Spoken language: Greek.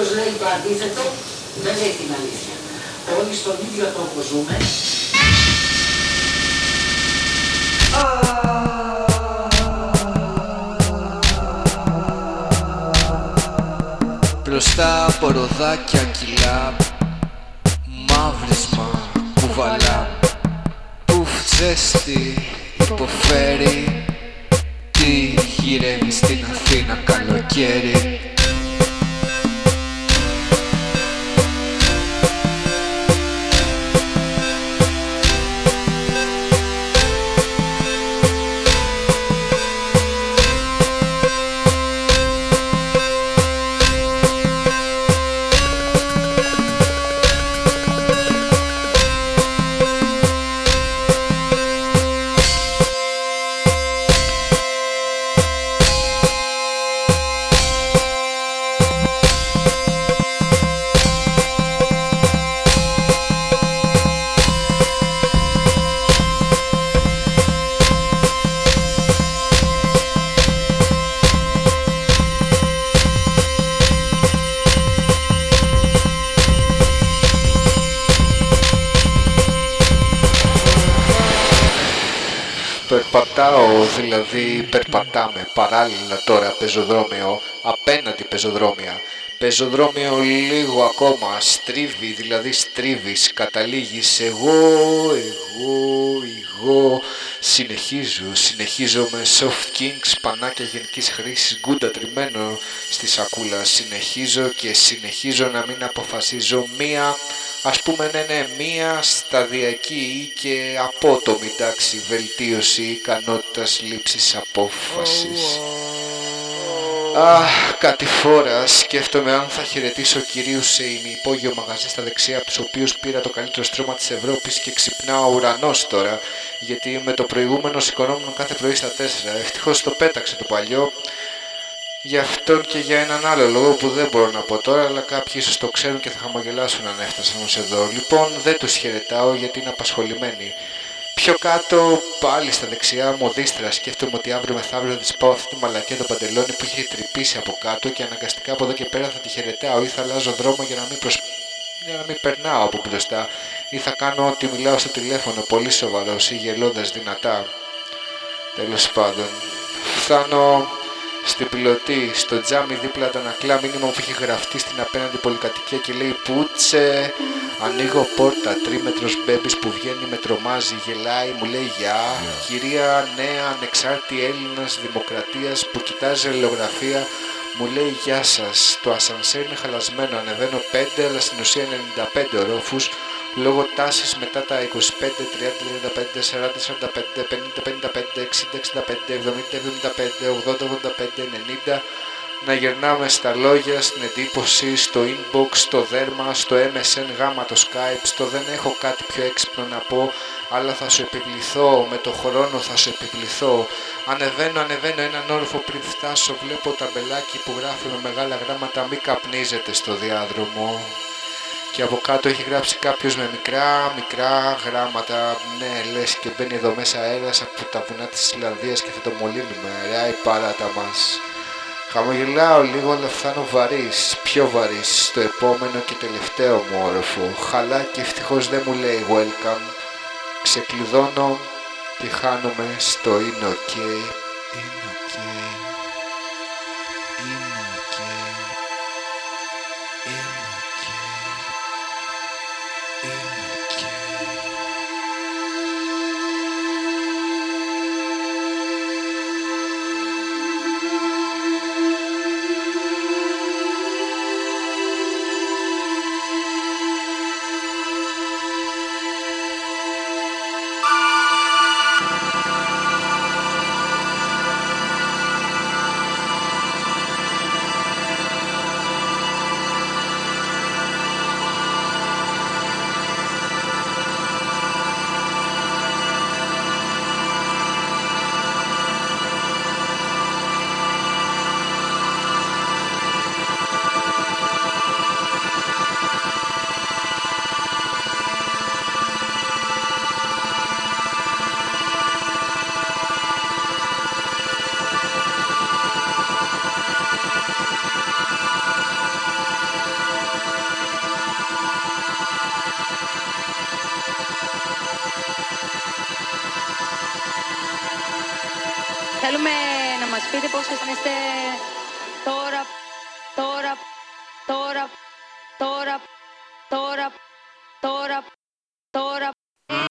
όποιος λέει το αντίθετο δεν λέει την αλήθεια. Όλοι στον ίδιο τρόπο ζούμε. Μπροστά από ροδάκια κιλά Μαύρισμα κουβαλά Πουφ ζέστη υποφέρει Τι γυρεύει στην Αθήνα καλοκαίρι Περπατάω, δηλαδή περπατάμε παράλληλα τώρα πεζοδρόμιο, απέναντι πεζοδρόμια. Πεζοδρόμιο λίγο ακόμα, στρίβει, δηλαδή στρίβεις, καταλήγεις εγώ, εγώ, εγώ. Συνεχίζω, συνεχίζω με soft kings, πανάκια γενικής χρήσης, γκούντα τριμμένο στη σακούλα. Συνεχίζω και συνεχίζω να μην αποφασίζω μία ας πούμε ναι ναι μία σταδιακή και απότομη τάξη βελτίωση ικανότητας λήψης απόφασης. Αχ, κάτι φορά σκέφτομαι αν θα χαιρετήσω κυρίως σε ημιυπόγειο μαγαζί στα δεξιά από τους οποίους πήρα το καλύτερο στρώμα της Ευρώπης και ξυπνάω ουρανός τώρα γιατί με το προηγούμενο σηκωνόμουν κάθε πρωί στα 4. Ευτυχώς το πέταξε το παλιό για αυτόν και για έναν άλλο λόγο που δεν μπορώ να πω τώρα, αλλά κάποιοι ίσως το ξέρουν και θα χαμογελάσουν αν έφτασαν ως εδώ. Λοιπόν, δεν τους χαιρετάω γιατί είναι απασχολημένοι. Πιο κάτω, πάλι στα δεξιά, μοδίστρα. Σκέφτομαι ότι αύριο μεθαύριο θα της πάω αυτή τη μαλακία το παντελόνι που έχει τρυπήσει από κάτω και αναγκαστικά από εδώ και πέρα θα τη χαιρετάω ή θα αλλάζω δρόμο για να μην, προσ... για να μην περνάω από μπροστά ή θα κάνω ότι μιλάω στο τηλέφωνο πολύ σοβαρός ή γελώντας δυνατά. Τέλος πάντων, φτάνω στην πιλωτή, στο τζάμι δίπλα αντανακλά μήνυμα που έχει γραφτεί στην απέναντι πολυκατοικία και λέει Πούτσε, ανοίγω πόρτα, τρίμετρος μπέμπης που βγαίνει με τρομάζει, γελάει, μου λέει γεια, κυρία νέα ανεξάρτητη Έλληνας δημοκρατίας που κοιτάζει αλληλογραφία μου λέει γεια σας, το ασανσέρ είναι χαλασμένο, ανεβαίνω 5 αλλά στην ουσία 95 ορόφους λόγω τάσης μετά τα 25, 30, 35, 40, 45, 50, 55, 60, 65, 70, 75, 80, 85, 90 να γυρνάμε στα λόγια, στην εντύπωση, στο inbox, στο δέρμα, στο MSN, γάμα το Skype, στο δεν έχω κάτι πιο έξυπνο να πω, αλλά θα σου επιβληθώ, με το χρόνο θα σου επιβληθώ. Ανεβαίνω, ανεβαίνω έναν όροφο πριν φτάσω, βλέπω ταμπελάκι που γράφει με μεγάλα γράμματα μη καπνίζετε στο διάδρομο και από κάτω έχει γράψει κάποιος με μικρά μικρά γράμματα. Ναι λες και μπαίνει εδώ μέσα αέρας από τα βουνά της Ισλανδίας και θα το μολύνουμε. Ρε η παράτα μας. Χαμογελάω λίγο αλλά φτάνω βαρύς, πιο βαρύς στο επόμενο και τελευταίο μου όροφο. Χαλά και ευτυχώς δεν μου λέει welcome. Ξεκλειδώνω και χάνομαι στο είναι ok Είναι ok Θέλουμε να μας πείτε πώς αισθάνεστε τώρα, τώρα,